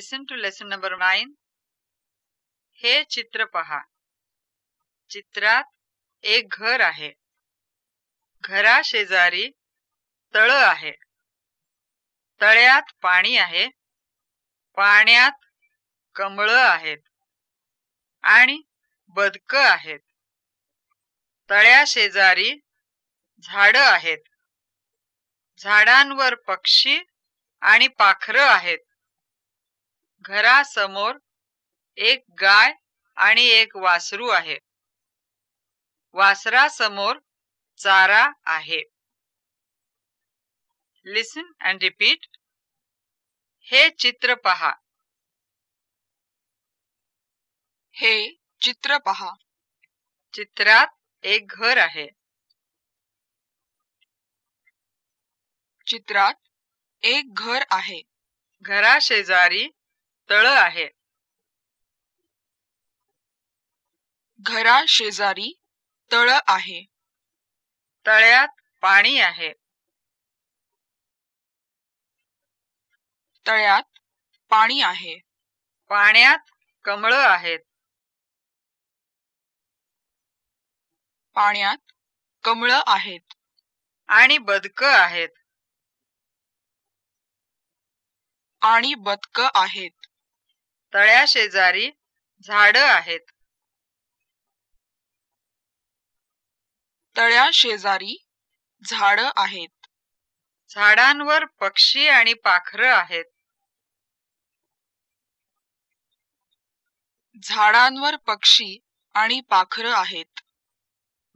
Listen to lesson number nine हे चित्र पहा. चित्रात एक घर आहे. घरा शेजारी तळ आहे. तळ्यात पाणी आहे. पाण्यात कमळ आहेत. आणि बदक आहेत. तळ्या शेजारी झाड आहेत. झाडांवर पक्षी आणि पाखर आहेत. घरासमोर एक गाय आणि एक वासरू आहे. वासरासमोर चारा आहे. लिसन अँड रिपीट हे चित्र पहा. हे चित्र पहा. चित्रात एक घर आहे. चित्रात एक घर आहे. घरा शेजारी तळ आहे. घरा शेजारी तळ आहे. तळ्यात पाणी आहे. तळ्यात पाणी आहे. पाण्यात कमळ आहेत. पाण्यात कमळ आहेत. आणि बदक आहेत. आणि बदक आहेत. तळ्या शेजारी झाड आहेत. तळ्या शेजारी झाड आहेत. झाडांवर पक्षी आणि पाखर आहेत. झाडांवर पक्षी आणि पाखर आहेत.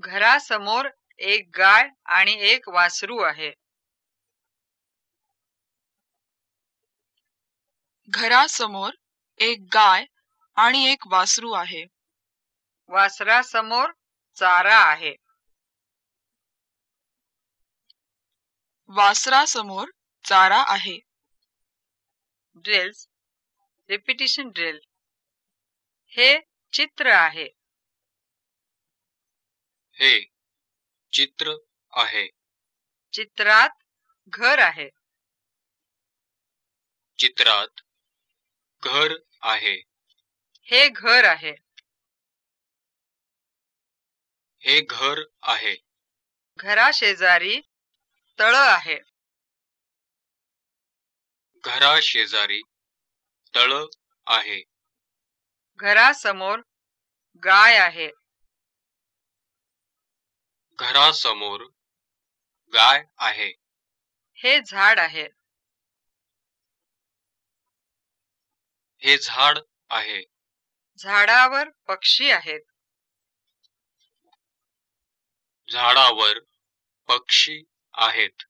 घरासमोर एक गाय आणि एक वासरू आहे. घरासमोर एक गाय आणि एक वासरू आहे. वासरासमोर चारा आहे. वासरासमोर चारा आहे. ड्रिल्स रिपिटिशन ड्रिल हे चित्र आहे. हे चित्र आहे. चित्रात घर आहे. चित्रात घर आहे. हे घर आहे. हे घर आहे. घरा शेजारी तळ आहे. घरा शेजारी तळ आहे. घरासमोर गाय आहे. घरासमोर गाय आहे. हे झाड आहे. हे झाड आहे. झाडावर पक्षी आहेत. झाडावर पक्षी आहेत.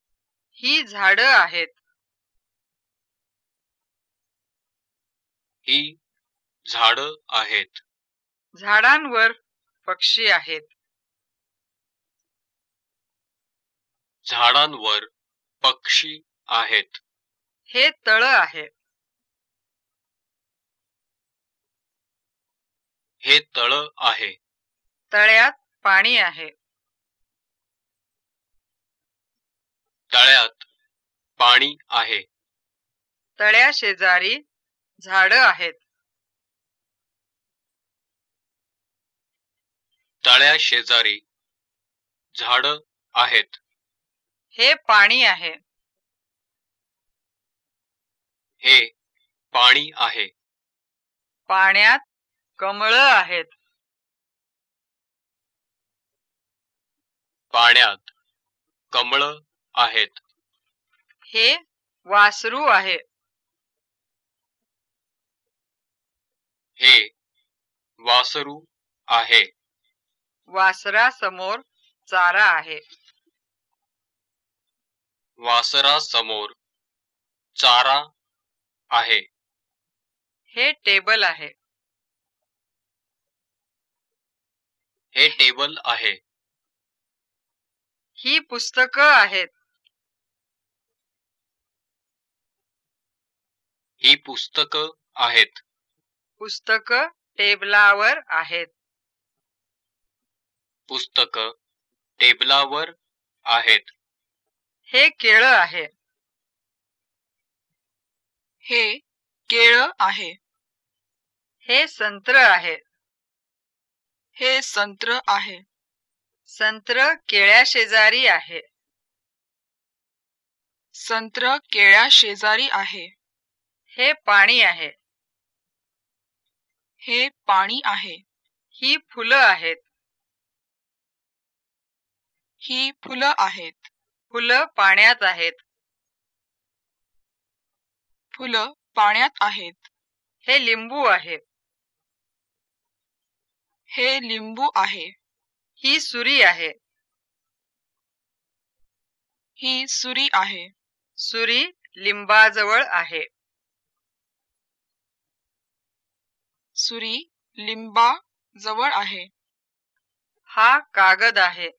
ही झाड आहेत. ही झाड आहेत. झाडांवर पक्षी आहेत. झाडांवर पक्षी आहेत. हे तळ आहे. हे तळ आहे. तळ्यात पाणी आहे. तळ्यात पाणी आहे. तळ्या शेजारी झाड आहेत. तळ्या शेजारी झाड आहेत. हे पाणी आहे. हे पाणी आहे. पाण्यात कमळ आहेत. पाण्यात कमळ आहेत. हे वासरू आहे. हे वासरू आहे. वासरासमोर चारा आहे. वासरासमोर चारा आहे. हे टेबल आहे. हे टेबल आहे. ही पुस्तकं आहेत. ही पुस्तक आहेत. पुस्तकं टेबलावर आहेत. पुस्तक टेबलावर आहेत. हे केळ आहे. हे केळ आहे. हे संत्र आहे. हे संत्र आहे. संत्र केळ्या शेजारी आहे. संत्र केळ्या शेजारी आहे. हे पाणी आहे. हे पाणी आहे. ही फुलं आहेत. ही फुलं आहेत. फुलं पाण्यात आहेत. फुलं पाण्यात आहेत. हे लिंबू आहेत हे लिंबू आहे. ही सुरी आहे. ही सुरी आहे. सुरी लिंबाजवळ आहे. सुरी लिंबा जवळ आहे. हा कागद आहे.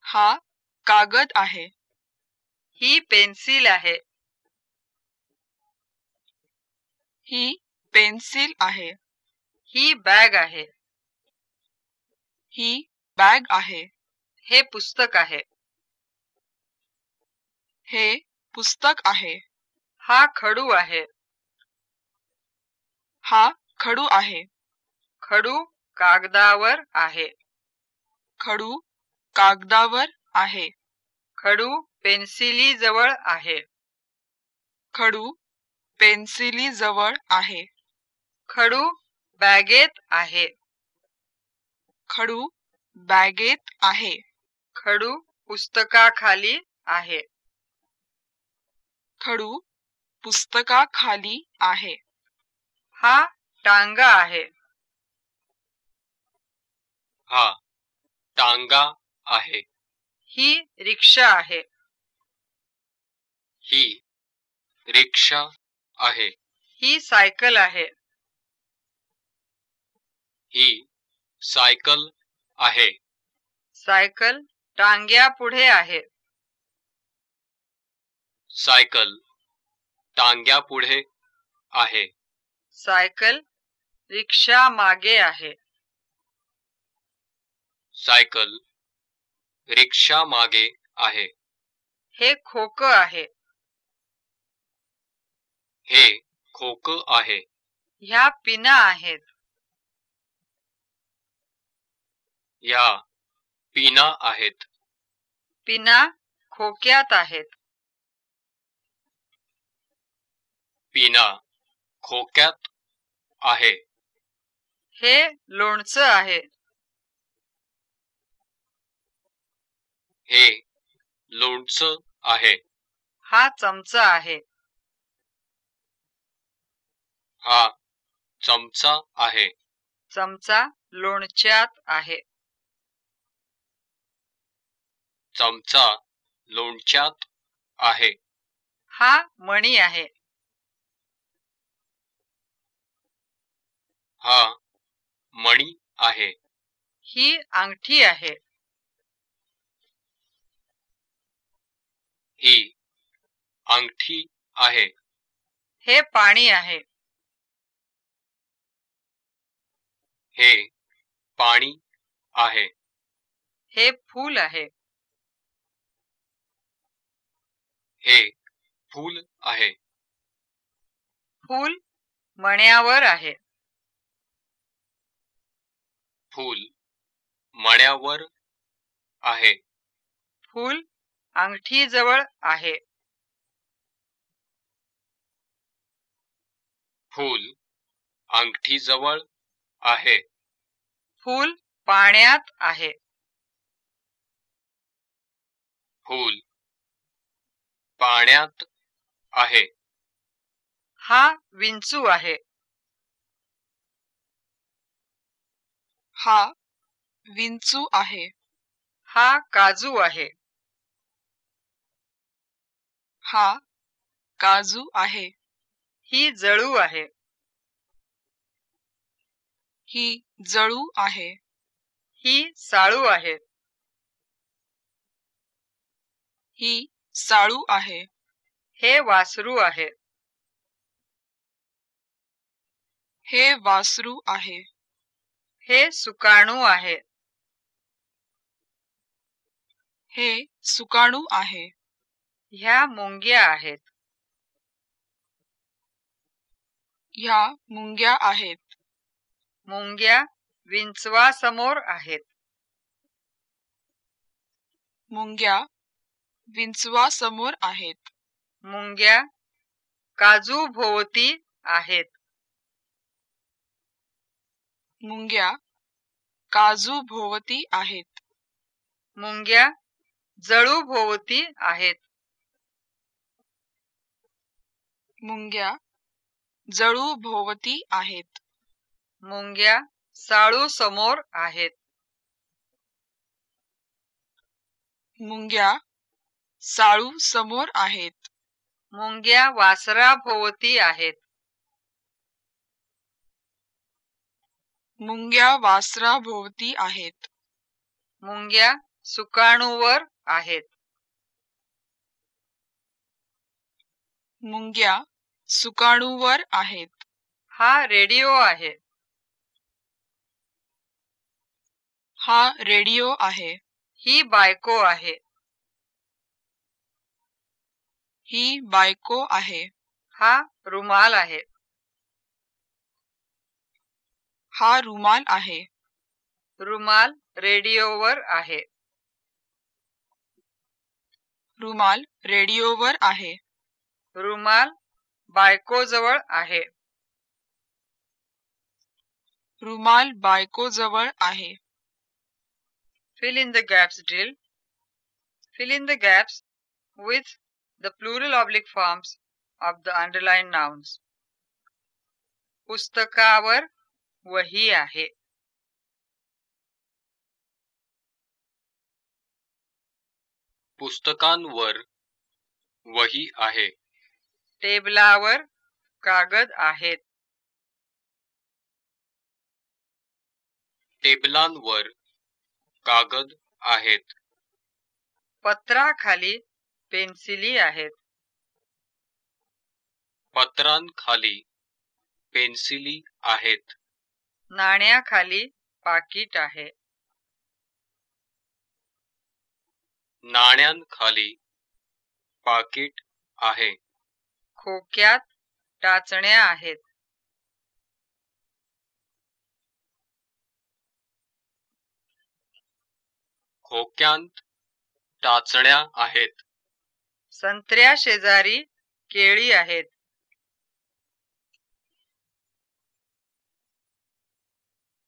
हा कागद आहे. ही पेन्सिल आहे. ही पेन्सिल आहे. ही बॅग आहे. ही बॅग आहे. हे पुस्तक आहे. हे पुस्तक आहे. हा खडू आहे. हा खडू आहे. खडू कागदावर आहे. खडू कागदावर आहे. खडू पेन्सिली जवळ आहे. खडू पेन्सिली जवळ आहे. खडू बॅगेत आहे. खडू बॅगेत आहे. खडू पुस्तकाखाली आहे. खडू पुस्तकाखाली आहे. हा टांगा आहे. हा टांगा आहे. ही रिक्षा आहे. ही रिक्षा आहे. ही सायकल आहे. ही सायकल आहे. सायकल टांग्या पुढे आहे. सायकल टांग्या पुढे आहे. सायकल रिक्षा मागे आहे. सायकल रिक्षा मागे आहे. हे खोक आहे. हे खोक आहे. ह्या पिना आहेत. या पिना आहेत. पिना खोक्यात आहेत. पिना खोक्यात आहे. हे लोणचं आहे. हे लोणचं आहे. हा चमचा आहे. हा चमचा आहे. चमचा लोणच्यात आहे. चमचा लोणच्यात आहे. हा मणी आहे. हा मणी आहे. ही अंगठी आहे. ही अंगठी आहे. हे पाणी आहे. हे पाणी आहे. हे फूल आहे. हे फूल आहे. फूल मण्यावर आहे. फूल मण्यावर आहे. फूल अंगठी जवळ आहे. फूल अंगठी जवळ आहे. फूल पाण्यात आहे. फूल पाण्यात आहे. हा विंचू आहे. हा विंचू आहे. हा काजू आहे. हा काजू आहे. ही जळू आहे. ही जळू आहे. ही साळू आहे. ही साळू आहे. हे वासरू आहे. हे वासरू आहे. हे सुकाणू आहे. हे सुकाणू आहे. ह्या मुंग्या आहेत. ह्या मुंग्या आहेत. मुंग्या विंचवा समोर आहेत. मुंग्या विंचवा समोर आहेत. मुंग्या काजू भोवती आहेत. मुंग्या काजू भोवती आहेत. मुंग्या जळू भोवती आहेत. मुंग्या जळू भोवती आहेत. मुंग्या साळू समोर आहेत. मुंग्या साळू समोर आहेत. मुंग्या वासरा भोवती आहेत. मुंग्या वासरा भोवती आहेत. मुंग्या सुकाणूवर आहेत. मुंग्या सुकाणूवर आहेत. हा रेडिओ आहे. हा रेडिओ आहे. ही बायको आहे. ही बायको आहे. हा रुमाल आहे. हा रुमाल आहे. रुमाल रेडिओवर आहे. रुमाल रेडिओवर आहे. रुमाल बायकोजवळ आहे. रुमाल बायको जवळ आहे. Fill in the gaps drill fill in the gaps with the plural oblique forms of the underlined nouns. पुस्तकावर वही आहे. पुस्तकांवर वही आहे. टेबलावर कागद आहेत. टेबलांवर कागद आहेत. पत्राखाली पेन्सिली आहेत. पत्रांखाली पेन्सिली आहेत. नाण्याखाली पाकिट आहे. नाण्यांखाली पाकिट आहे. खोक्यात टाचण्या आहेत. खोक्यांत टाचण्या आहेत. संत्र्या शेजारी केळी आहेत.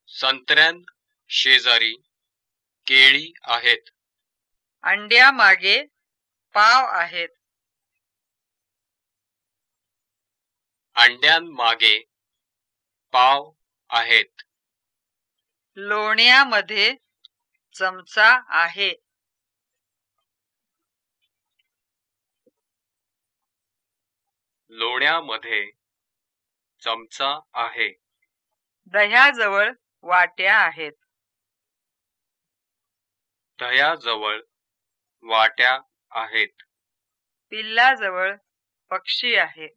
संत्र्यां शेजारी केळी आहेत. अंड्या मागे पाव आहेत. अंड्यांमागे पाव आहेत. लोण्यामध्ये चमचा आहे. लोण्यामध्ये चमचा आहे. दह्याजवळ वाट्या आहेत. दह्याजवळ वाट्या आहेत. पिल्लाजवळ पक्षी आहे.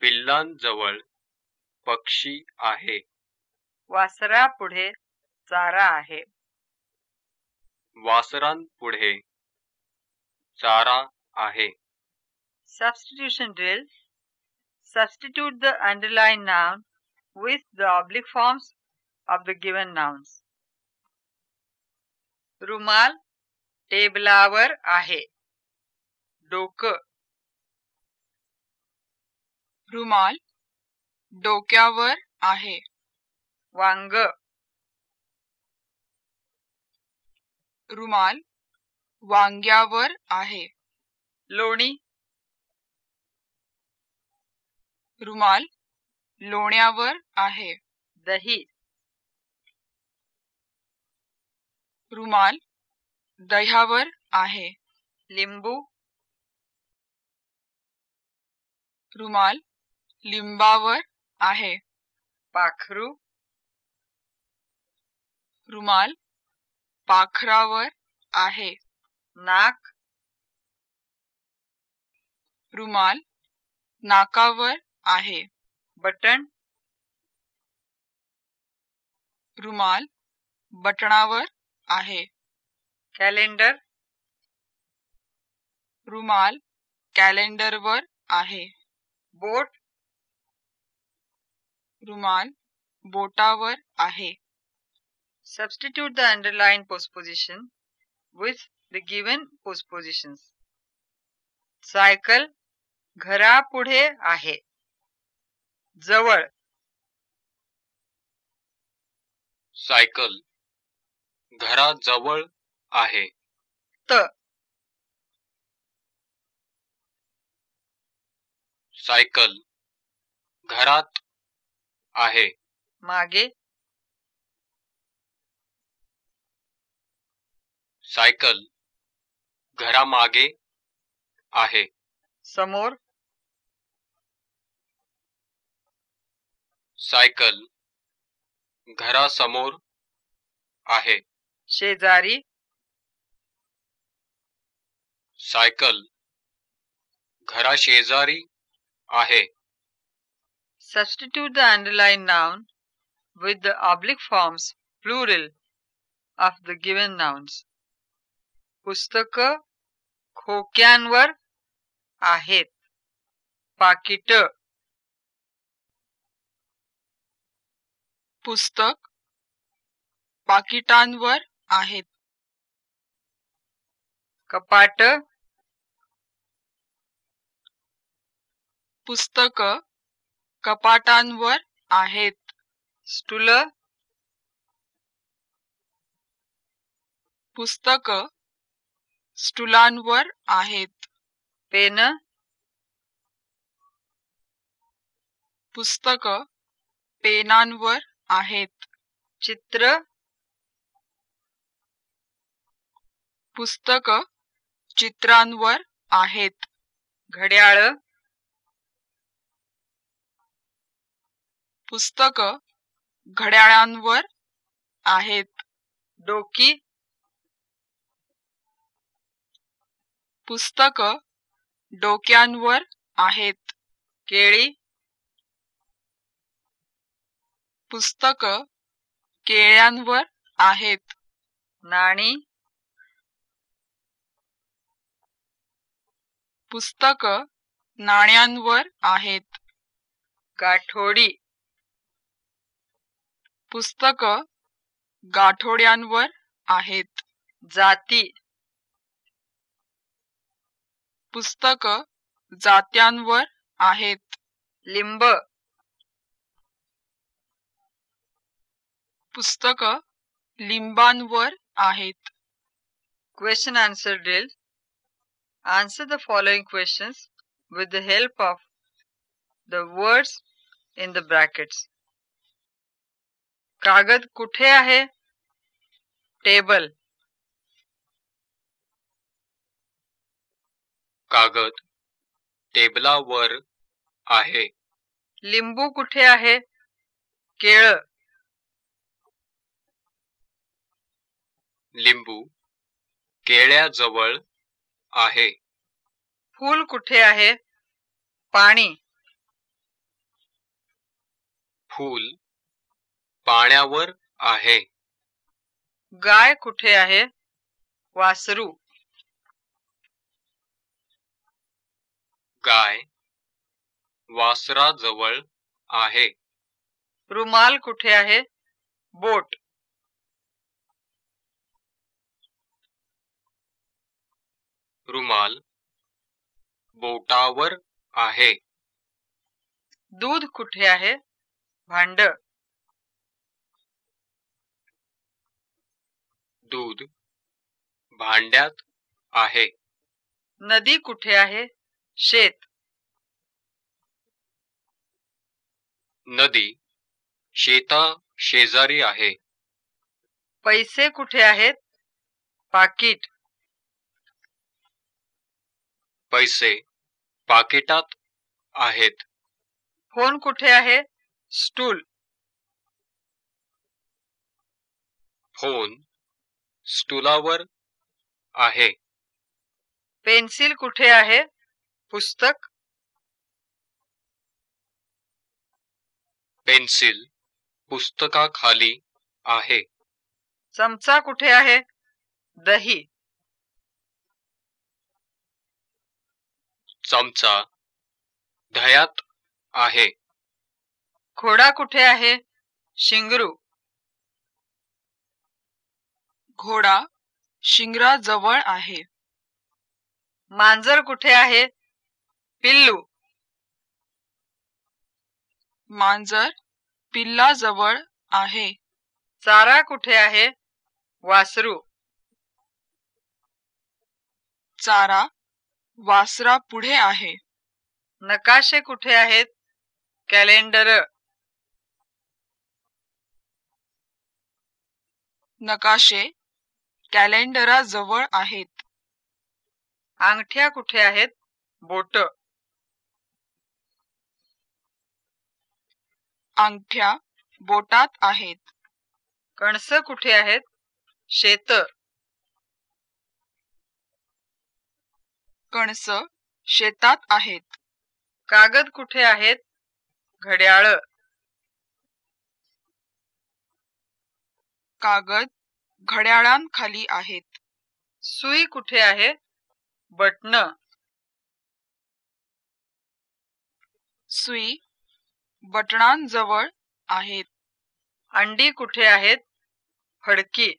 पिल्लांजवळ पक्षी आहे. वासरापुढे चारा आहे. वासरांपुढे चारा आहे. Substitution drill. Substitute the underlined noun with the oblique forms of the given nouns. रुमाल टेबलावर आहे डोकं रुमाल डोक्यावर आहे वांग रुमाल वांग्यावर आहे लोणी रुमाल लोण्यावर आहे. दही. रुमाल दह्यावर आहे. लिंबू. रुमाल लिंबावर आहे. पाखरू. रुमाल पाखरावर आहे. नाक. रुमाल नाकावर आहे. बटन रुमाल. बटणावर आहे. कॅलेंडर. रुमाल. कॅलेंडरवर आहे. बोट. रुमाल. बोटावर आहे. Substitute the underline postposition with the given postposition cycle घरापुढे आहे. जवळ. सायकल. घराजवळ आहे. त. सायकल. घरात आहे. मागे. सायकल. घरामागे आहे. समोर. सायकल घरासमोर आहे. शेजारी सायकल घरा शेजारी आहे. Substitute the underline noun with the oblique forms plural of the given nouns पुस्तक खोक्यांवर आहेत. पाकिट पुस्तक पाकिटांवर आहेत. कपाट पुस्तक कपाटांवर आहेत. स्टूल पुस्तक स्टुलांवर आहेत. पेन पुस्तक पेनांवर आहेत. चित्र पुस्तक चित्रांवर आहेत. घड्याळ पुस्तक घड्याळांवर आहेत. डोकी पुस्तक डोक्यांवर आहेत. केळी पुस्तक केळ्यांवर आहेत. नाणी पुस्तक नाण्यांवर आहेत. गाठोडी पुस्तक गाठोड्यांवर आहेत. जाती पुस्तक जात्यांवर आहेत. लिंब पुस्तकं लिंबांवर आहेत. Question answer drill answer the following question with the help of the words in the brackets कागद कुठे आहे? टेबल कागद टेबलावर आहे. लिंबू कुठे आहे? केळ. लिंबू केळ्याजवळ आहे. फूल कुठे आहे? पाणी. फूल पाण्यावर आहे. गाय कुठे आहे? वासरू. गाय वासराजवळ आहे. रुमाल कुठे आहे? बोट. रुमाल बोटावर आहे. दूध कुठे आहे? भांड. दूध भांड्यात आहे. नदी कुठे आहे? शेत. नदी शेता शेजारी आहे. पैसे कुठे आहेत? पाकिट. पैसे पाकिटात आहेत. फोन कुठे आहे? स्टूल. फोन स्टूलावर आहे. पेन्सिल कुठे आहे? पुस्तक. पेन्सिल पुस्तकाखाली आहे. चमचा कुठे आहे? दही. चमचा धयात आहे. घोडा कुठे आहे? शिंगरू. घोडा शिंगराजवळ आहे. मांजर कुठे आहे? पिल्लू. मांजर पिल्लाजवळ आहे. चारा कुठे आहे? वासरू. चारा वासरा पुढे आहे. नकाशे कुठे आहेत? कॅलेंडर. नकाशे कॅलेंडराजवळ आहेत. अंगठ्या कुठे आहेत? बोट. अंगठ्या बोटात आहेत. कणस कुठे आहेत? शेत. कणस शेतात आहेत. कागद कुठे आहेत? घड्याळ. कागद घड्याळांखाली आहेत. सुई कुठे आहे? बटन सुई बटणांजवळ आहेत. अंडी कुठे आहेत? फडकी.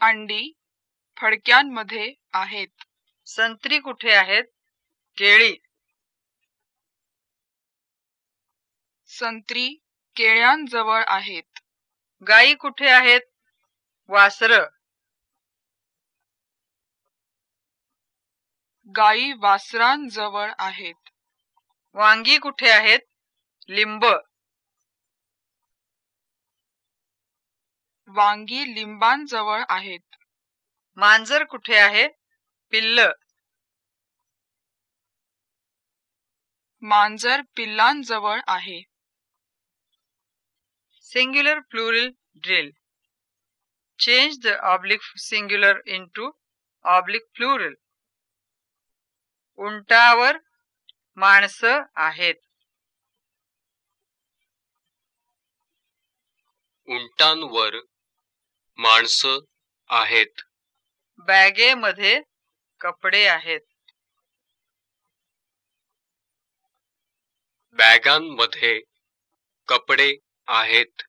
अंडी फडक्यांमध्ये आहेत. संत्री कुठे आहेत? केळी. संत्री केळ्यांजवळ आहेत. गाई कुठे आहेत? वासर. गाई वासरांजवळ आहेत. वांगी कुठे आहेत? लिंब. वांगी लिंबांजवळ आहेत. मांजर कुठे आहे? पिल्ल. मांजर पिल्लांजवळ आहे. Singular plural drill change the oblique singular into oblique plural उंटावर माणसं आहेत. उंटांवर माणसं आहेत. बॅगेमध्ये कपडे आहेत. बॅगांमध्ये कपडे आहेत.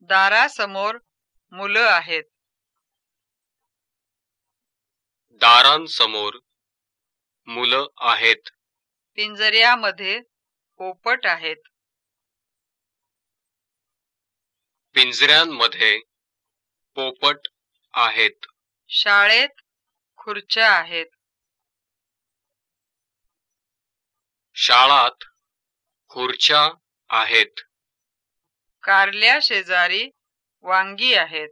दारासमोर मुलं आहेत. दारांसमोर मुलं आहेत. पिंजऱ्यामध्ये पोपट आहेत. पिंजऱ्यांमध्ये पोपट आहेत. शाळेत खुर्च्या आहेत. शाळात खुर्च्या आहेत. कारल्या शेजारी वांगी आहेत.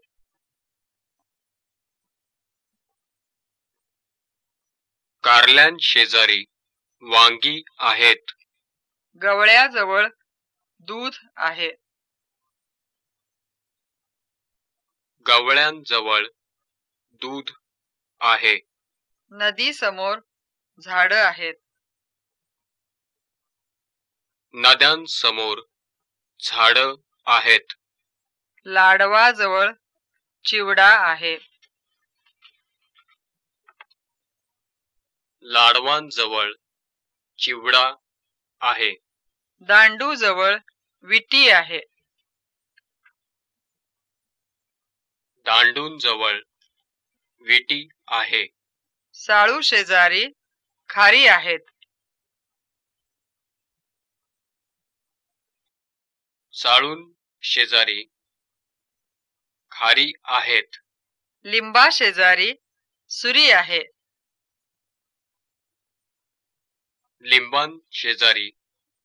कारल्यां शेजारी वांगी आहेत. गवळ्याजवळ दूध आहे. गवळ्यांजवळ दूध आहे. नदी समोर झाड आहेत. नद्यांसमोर झाड आहेत. लाडवाजवळ चिवडा आहे. लाडवांजवळ चिवडा आहे. दांडूजवळ विटी आहे. दांडूंजवळ विटी आहे. साळू शेजारी खारी आहेत. साळून शेजारी खारी आहेत. लिंबा शेजारी सुरी आहे. लिंबां शेजारी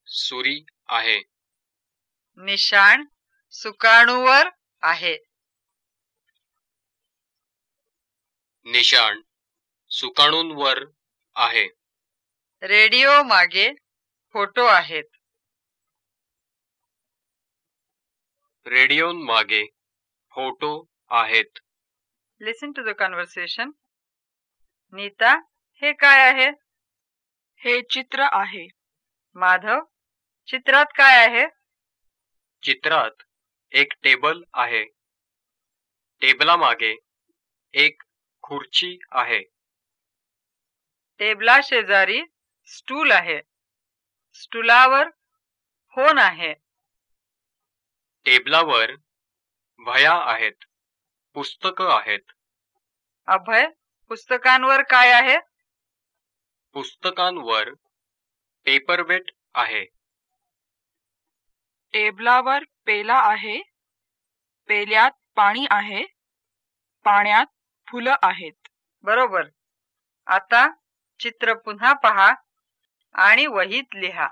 सुरी आहे. निशाण सुकाणूवर आहे. निशाण सुकाणूंवर आहे. रेडिओ मागे फोटो आहेत. रेडिओ मागे फोटो आहेत. Listen to the conversation Neeta हे काय आहे? हे चित्र आहे. माधव चित्रात काय आहे? चित्रात एक टेबल आहे. टेबलामागे एक खुर्ची आहे. टेबला शेजारी स्टूल आहे. स्टूलावर हो आहे. टेबलावर वह्या आहेत. पुस्तकं आहेत. अभय पुस्तकांवर काय आहे? पुस्तकांवर पेपरवेट आहे. टेबलावर पेला आहे. पेल्यात पाणी आहे. पाण्यात फुलं आहेत. बरोबर. आता चित्र पुन्हा पहा आणि वहीत लिहा.